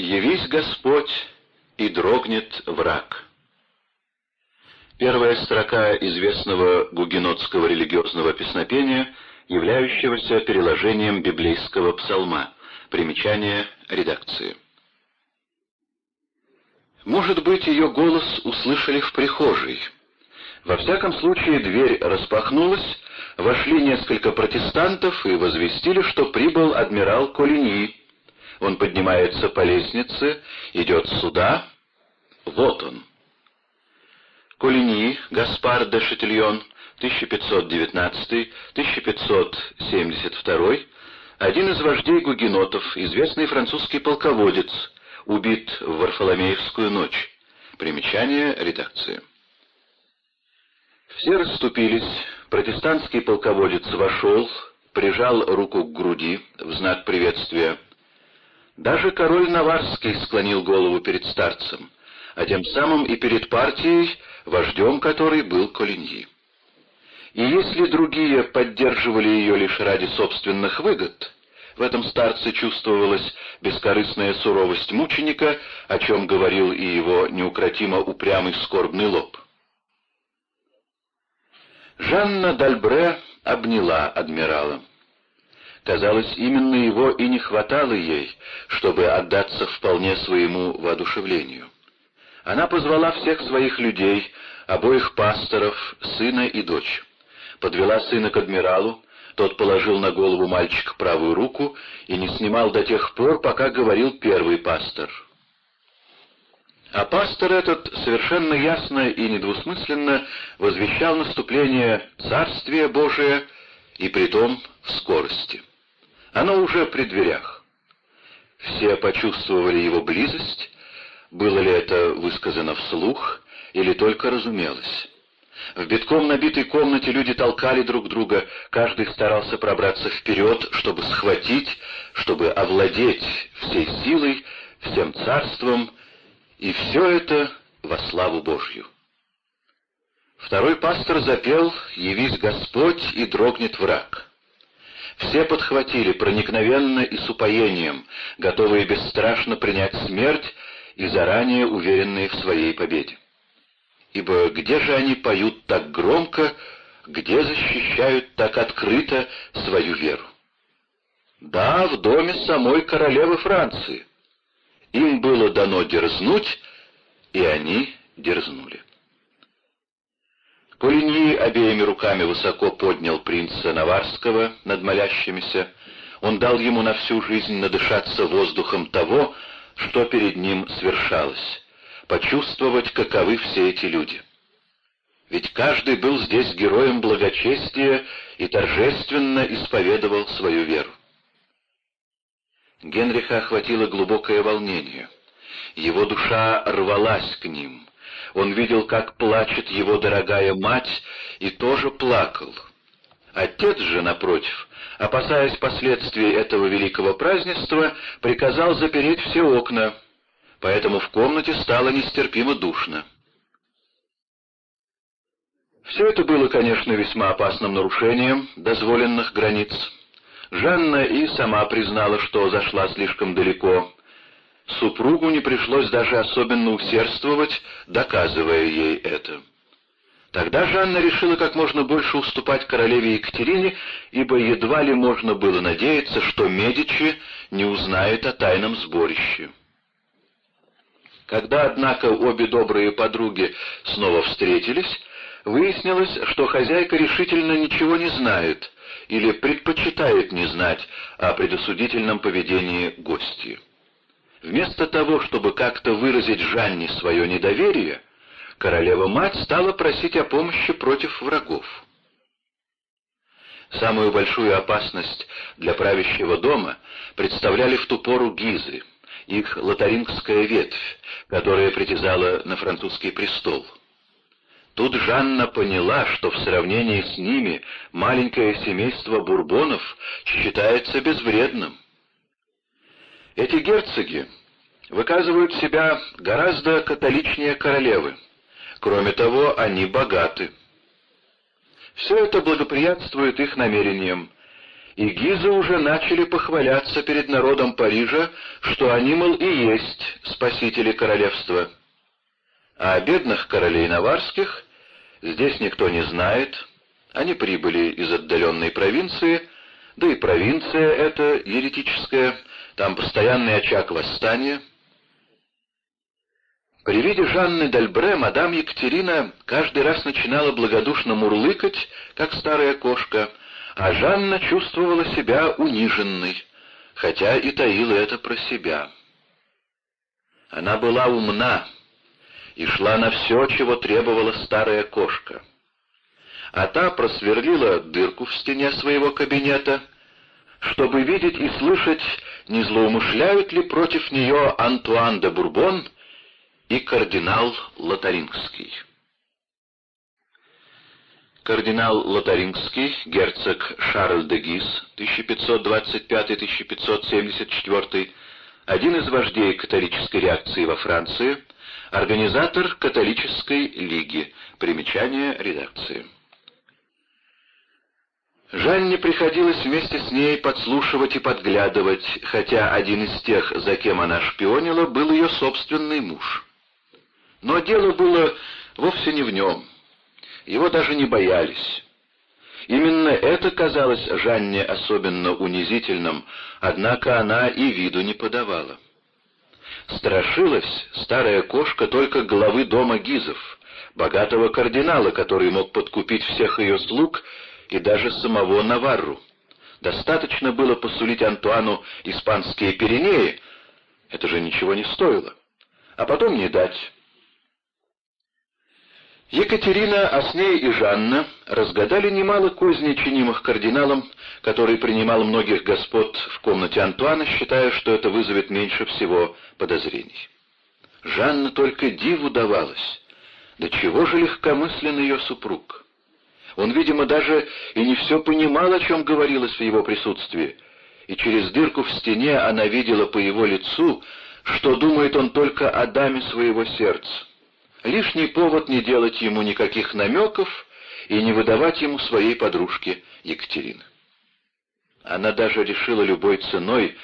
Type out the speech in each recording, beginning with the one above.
«Явись Господь, и дрогнет враг». Первая строка известного гугенотского религиозного песнопения, являющегося переложением библейского псалма. Примечание редакции. Может быть, ее голос услышали в прихожей. Во всяком случае, дверь распахнулась, вошли несколько протестантов и возвестили, что прибыл адмирал Колини. Он поднимается по лестнице, идет сюда. Вот он. Колини, Гаспар де Шатильон, 1519-1572, один из вождей гугенотов, известный французский полководец, убит в Варфоломеевскую ночь. Примечание редакции. Все расступились, протестантский полководец вошел, прижал руку к груди в знак приветствия. Даже король Наварский склонил голову перед старцем, а тем самым и перед партией, вождем которой был Колиньи. И если другие поддерживали ее лишь ради собственных выгод, в этом старце чувствовалась бескорыстная суровость мученика, о чем говорил и его неукротимо упрямый скорбный лоб. Жанна Дальбре обняла адмирала. Казалось, именно его и не хватало ей, чтобы отдаться вполне своему воодушевлению. Она позвала всех своих людей, обоих пасторов, сына и дочь. Подвела сына к адмиралу, тот положил на голову мальчика правую руку и не снимал до тех пор, пока говорил первый пастор. А пастор этот совершенно ясно и недвусмысленно возвещал наступление Царствия Божия, и притом в скорости. Оно уже при дверях. Все почувствовали его близость, было ли это высказано вслух или только разумелось. В битком набитой комнате люди толкали друг друга, каждый старался пробраться вперед, чтобы схватить, чтобы овладеть всей силой, всем царством, и все это во славу Божью. Второй пастор запел «Явись Господь, и дрогнет враг». Все подхватили проникновенно и с упоением, готовые бесстрашно принять смерть и заранее уверенные в своей победе. Ибо где же они поют так громко, где защищают так открыто свою веру? Да, в доме самой королевы Франции. Им было дано дерзнуть, и они дерзнули. Полиньи обеими руками высоко поднял принца Наварского над молящимися. Он дал ему на всю жизнь надышаться воздухом того, что перед ним свершалось, почувствовать, каковы все эти люди. Ведь каждый был здесь героем благочестия и торжественно исповедовал свою веру. Генриха охватило глубокое волнение. Его душа рвалась к ним. Он видел, как плачет его дорогая мать, и тоже плакал. Отец же, напротив, опасаясь последствий этого великого празднества, приказал запереть все окна, поэтому в комнате стало нестерпимо душно. Все это было, конечно, весьма опасным нарушением дозволенных границ. Жанна и сама признала, что зашла слишком далеко. Супругу не пришлось даже особенно усердствовать, доказывая ей это. Тогда Жанна решила как можно больше уступать королеве Екатерине, ибо едва ли можно было надеяться, что Медичи не узнают о тайном сборище. Когда, однако, обе добрые подруги снова встретились, выяснилось, что хозяйка решительно ничего не знает или предпочитает не знать о предосудительном поведении гостей. Вместо того, чтобы как-то выразить Жанне свое недоверие, королева-мать стала просить о помощи против врагов. Самую большую опасность для правящего дома представляли в ту пору гизы, их лотарингская ветвь, которая притязала на французский престол. Тут Жанна поняла, что в сравнении с ними маленькое семейство бурбонов считается безвредным. Эти герцоги выказывают себя гораздо католичнее королевы. Кроме того, они богаты. Все это благоприятствует их намерениям, и Гизы уже начали похваляться перед народом Парижа, что они, мол, и есть спасители королевства. А о бедных королей наварских здесь никто не знает, они прибыли из отдаленной провинции, да и провинция эта еретическая, там постоянный очаг восстания. При виде Жанны Дальбре мадам Екатерина каждый раз начинала благодушно мурлыкать, как старая кошка, а Жанна чувствовала себя униженной, хотя и таила это про себя. Она была умна и шла на все, чего требовала старая кошка. А та просверлила дырку в стене своего кабинета, чтобы видеть и слышать, не злоумышляют ли против нее Антуан де Бурбон и кардинал Лотарингский. Кардинал Лотарингский, герцог Шарль де Гис, 1525-1574, один из вождей католической реакции во Франции, организатор католической лиги. Примечание редакции. Жанне приходилось вместе с ней подслушивать и подглядывать, хотя один из тех, за кем она шпионила, был ее собственный муж. Но дело было вовсе не в нем. Его даже не боялись. Именно это казалось Жанне особенно унизительным, однако она и виду не подавала. Страшилась старая кошка только главы дома Гизов, богатого кардинала, который мог подкупить всех ее слуг и даже самого Наварру. Достаточно было посулить Антуану испанские Пиренеи, это же ничего не стоило, а потом не дать. Екатерина, с ней и Жанна разгадали немало козней, чинимых кардиналом, который принимал многих господ в комнате Антуана, считая, что это вызовет меньше всего подозрений. Жанна только диву давалась. Да чего же легкомыслен ее супруг? Он, видимо, даже и не все понимал, о чем говорилось в его присутствии, и через дырку в стене она видела по его лицу, что думает он только о даме своего сердца. Лишний повод не делать ему никаких намеков и не выдавать ему своей подружки Екатерины. Она даже решила любой ценой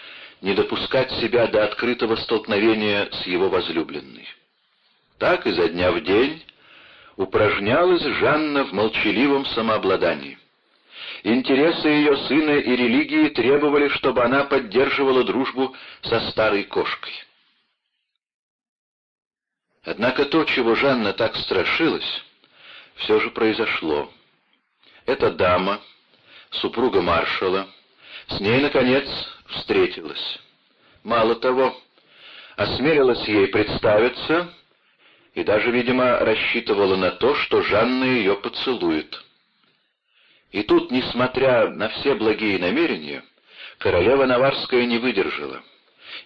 не допускать себя до открытого столкновения с его возлюбленной. Так изо дня в день упражнялась Жанна в молчаливом самообладании. Интересы ее сына и религии требовали, чтобы она поддерживала дружбу со старой кошкой. Однако то, чего Жанна так страшилась, все же произошло. Эта дама, супруга маршала, с ней, наконец, встретилась. Мало того, осмелилась ей представиться и даже, видимо, рассчитывала на то, что Жанна ее поцелует. И тут, несмотря на все благие намерения, королева Наварская не выдержала.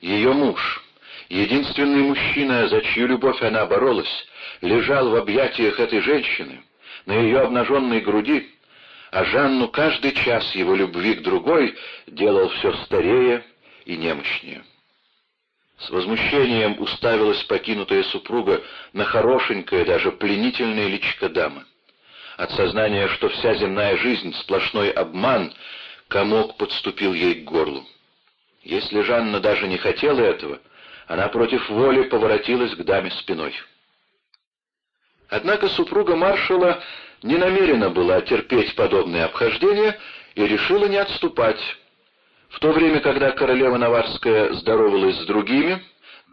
Ее муж, Единственный мужчина, за чью любовь она боролась, лежал в объятиях этой женщины, на ее обнаженной груди, а Жанну каждый час его любви к другой делал все старее и немощнее. С возмущением уставилась покинутая супруга на хорошенькое, даже пленительное личико дамы. От сознания, что вся земная жизнь — сплошной обман, комок подступил ей к горлу. Если Жанна даже не хотела этого, она против воли поворотилась к даме спиной. Однако супруга маршала не намерена была терпеть подобное обхождение и решила не отступать. В то время, когда королева Наварская здоровалась с другими,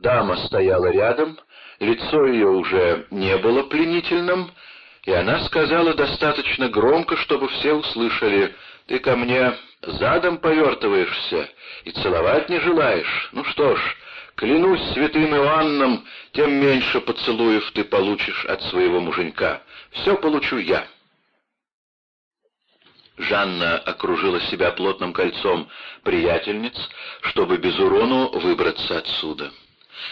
дама стояла рядом, лицо ее уже не было пленительным, и она сказала достаточно громко, чтобы все услышали, «Ты ко мне задом повертываешься и целовать не желаешь? Ну что ж, Клянусь святым Иоанном, тем меньше поцелуев ты получишь от своего муженька. Все получу я. Жанна окружила себя плотным кольцом приятельниц, чтобы без урону выбраться отсюда.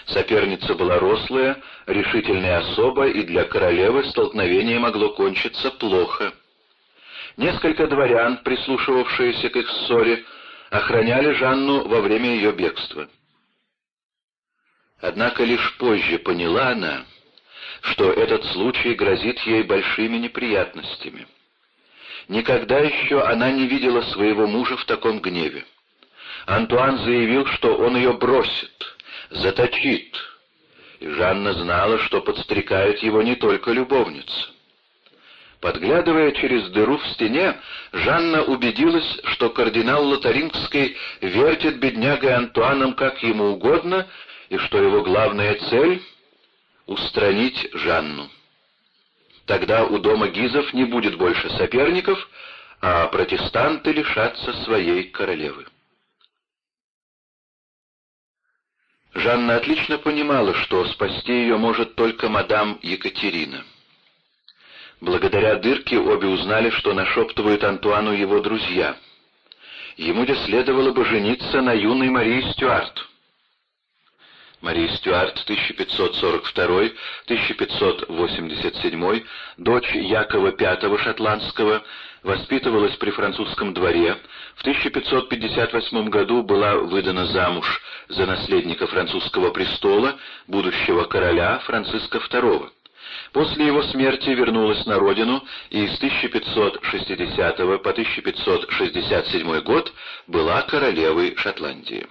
Соперница была рослая, решительная особа, и для королевы столкновение могло кончиться плохо. Несколько дворян, прислушивавшиеся к их ссоре, охраняли Жанну во время ее бегства. Однако лишь позже поняла она, что этот случай грозит ей большими неприятностями. Никогда еще она не видела своего мужа в таком гневе. Антуан заявил, что он ее бросит, заточит, и Жанна знала, что подстрекает его не только любовница. Подглядывая через дыру в стене, Жанна убедилась, что кардинал Лотарингский вертит беднягой Антуаном как ему угодно, и что его главная цель — устранить Жанну. Тогда у дома Гизов не будет больше соперников, а протестанты лишатся своей королевы. Жанна отлично понимала, что спасти ее может только мадам Екатерина. Благодаря дырке обе узнали, что нашептывают Антуану его друзья. Ему де следовало бы жениться на юной Марии Стюарт. Мария Стюарт, 1542-1587, дочь Якова V шотландского, воспитывалась при французском дворе, в 1558 году была выдана замуж за наследника французского престола, будущего короля Франциска II. После его смерти вернулась на родину и с 1560 по 1567 год была королевой Шотландии.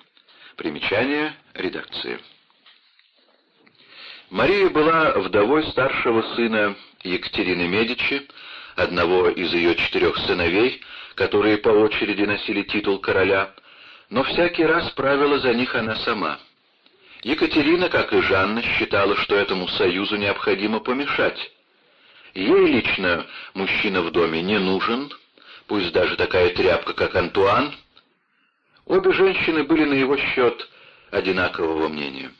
Примечание редакции. Мария была вдовой старшего сына Екатерины Медичи, одного из ее четырех сыновей, которые по очереди носили титул короля, но всякий раз правила за них она сама — Екатерина, как и Жанна, считала, что этому союзу необходимо помешать. Ей лично мужчина в доме не нужен, пусть даже такая тряпка, как Антуан. Обе женщины были на его счет одинакового мнения.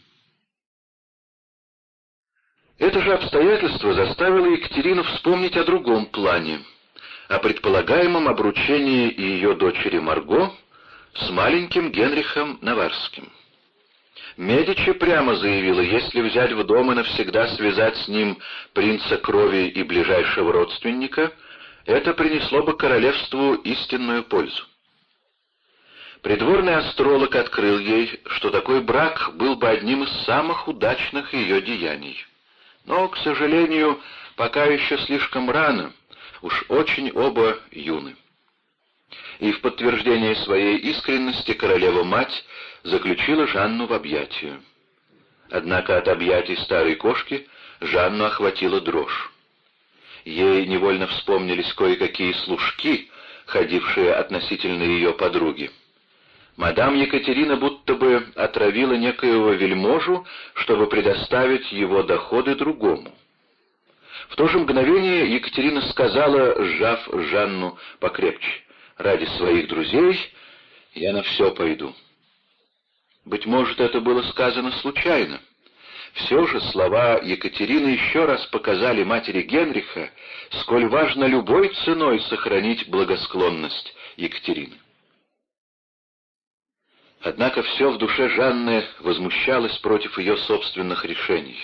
Это же обстоятельство заставило Екатерину вспомнить о другом плане, о предполагаемом обручении ее дочери Марго с маленьким Генрихом Наварским. Медичи прямо заявила, если взять в дом и навсегда связать с ним принца крови и ближайшего родственника, это принесло бы королевству истинную пользу. Придворный астролог открыл ей, что такой брак был бы одним из самых удачных ее деяний. Но, к сожалению, пока еще слишком рано, уж очень оба юны. И в подтверждение своей искренности королева-мать заключила Жанну в объятия. Однако от объятий старой кошки Жанну охватила дрожь. Ей невольно вспомнились кое-какие служки, ходившие относительно ее подруги. Мадам Екатерина будто бы отравила некоего вельможу, чтобы предоставить его доходы другому. В то же мгновение Екатерина сказала, сжав Жанну покрепче, «Ради своих друзей я на все пойду». Быть может, это было сказано случайно. Все же слова Екатерины еще раз показали матери Генриха, сколь важно любой ценой сохранить благосклонность Екатерины. Однако все в душе Жанны возмущалось против ее собственных решений.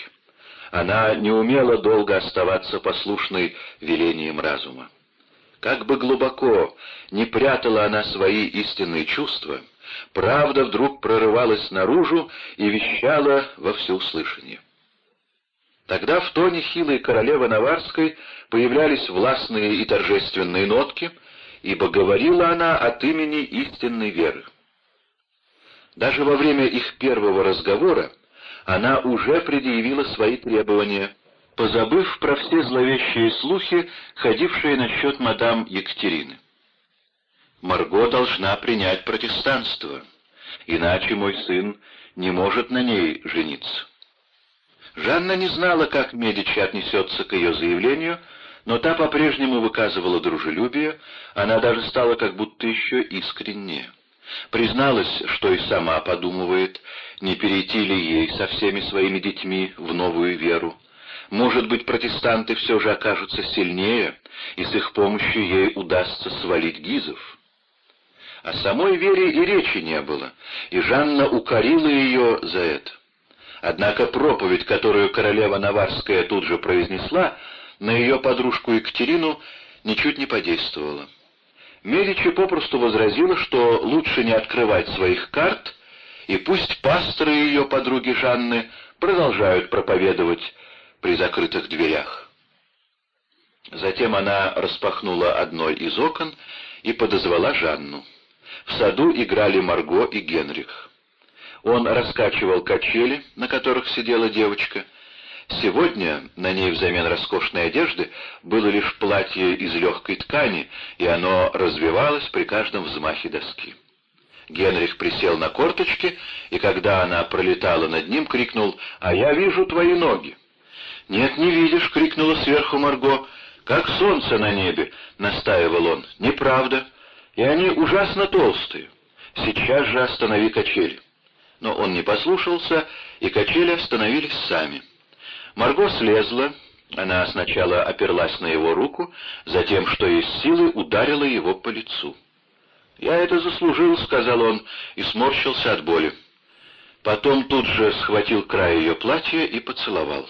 Она не умела долго оставаться послушной велениям разума. Как бы глубоко не прятала она свои истинные чувства, правда вдруг прорывалась наружу и вещала во всеуслышание. Тогда в тоне хилой королевы Наварской появлялись властные и торжественные нотки, ибо говорила она от имени истинной веры. Даже во время их первого разговора она уже предъявила свои требования, позабыв про все зловещие слухи, ходившие насчет мадам Екатерины. Марго должна принять протестанство, иначе мой сын не может на ней жениться. Жанна не знала, как Медичи отнесется к ее заявлению, но та по-прежнему выказывала дружелюбие, она даже стала как будто еще искреннее. Призналась, что и сама подумывает, не перейти ли ей со всеми своими детьми в новую веру. Может быть, протестанты все же окажутся сильнее, и с их помощью ей удастся свалить гизов. О самой вере и речи не было, и Жанна укорила ее за это. Однако проповедь, которую королева Наварская тут же произнесла, на ее подружку Екатерину ничуть не подействовала. Медичи попросту возразила, что лучше не открывать своих карт, и пусть пасторы ее подруги Жанны продолжают проповедовать при закрытых дверях. Затем она распахнула одно из окон и подозвала Жанну. В саду играли Марго и Генрих. Он раскачивал качели, на которых сидела девочка. Сегодня на ней взамен роскошной одежды было лишь платье из легкой ткани, и оно развивалось при каждом взмахе доски. Генрих присел на корточки, и когда она пролетала над ним, крикнул «А я вижу твои ноги!» «Нет, не видишь!» — крикнула сверху Марго. «Как солнце на небе!» — настаивал он. «Неправда. И они ужасно толстые. Сейчас же останови качели». Но он не послушался, и качели остановились сами. Марго слезла, она сначала оперлась на его руку, затем, что из силы, ударила его по лицу. «Я это заслужил», — сказал он, и сморщился от боли. Потом тут же схватил край ее платья и поцеловал.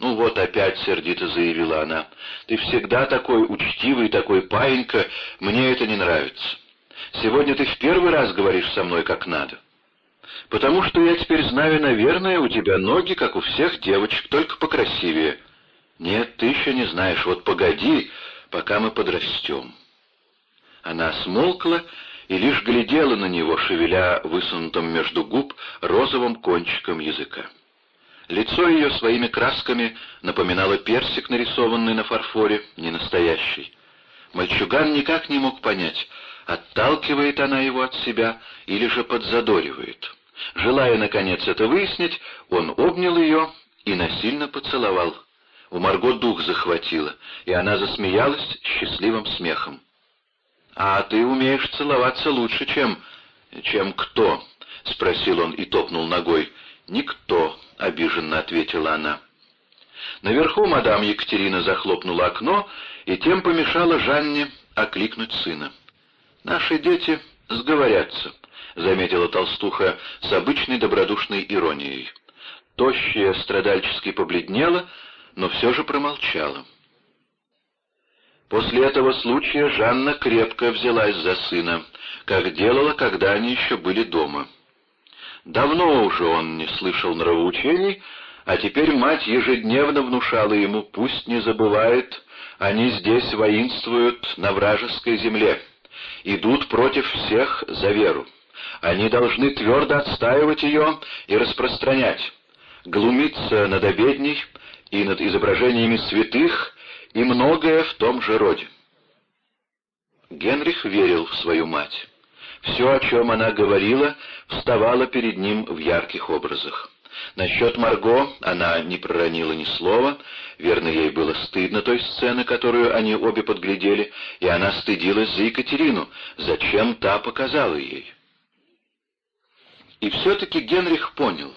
«Ну вот опять», — сердито заявила она, — «ты всегда такой учтивый, такой паинька, мне это не нравится. Сегодня ты в первый раз говоришь со мной как надо. Потому что я теперь знаю, наверное, у тебя ноги, как у всех девочек, только покрасивее. Нет, ты еще не знаешь, вот погоди, пока мы подрастем». Она смолкла и лишь глядела на него, шевеля высунутым между губ розовым кончиком языка. Лицо ее своими красками напоминало персик, нарисованный на фарфоре, не настоящий. Мальчуган никак не мог понять, отталкивает она его от себя или же подзадоривает. Желая, наконец, это выяснить, он обнял ее и насильно поцеловал. У Марго дух захватило, и она засмеялась счастливым смехом. «А ты умеешь целоваться лучше, чем... чем кто?» — спросил он и топнул ногой. «Никто», — обиженно ответила она. Наверху мадам Екатерина захлопнула окно и тем помешала Жанне окликнуть сына. «Наши дети сговорятся», — заметила толстуха с обычной добродушной иронией. Тощая страдальчески побледнела, но все же промолчала. После этого случая Жанна крепко взялась за сына, как делала, когда они еще были дома. Давно уже он не слышал нравоучений, а теперь мать ежедневно внушала ему, пусть не забывает, они здесь воинствуют на вражеской земле, идут против всех за веру. Они должны твердо отстаивать ее и распространять, глумиться над обедней и над изображениями святых и многое в том же роде. Генрих верил в свою мать. Все, о чем она говорила, вставало перед ним в ярких образах. Насчет Марго она не проронила ни слова, верно, ей было стыдно той сцены, которую они обе подглядели, и она стыдилась за Екатерину, зачем та показала ей. И все-таки Генрих понял,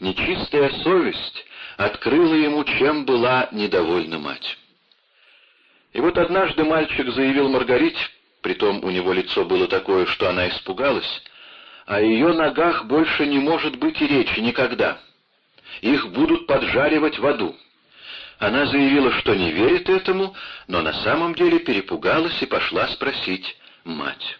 нечистая совесть открыла ему, чем была недовольна мать. И вот однажды мальчик заявил Маргарите, притом у него лицо было такое, что она испугалась, о ее ногах больше не может быть и речи никогда. Их будут поджаривать в аду. Она заявила, что не верит этому, но на самом деле перепугалась и пошла спросить мать.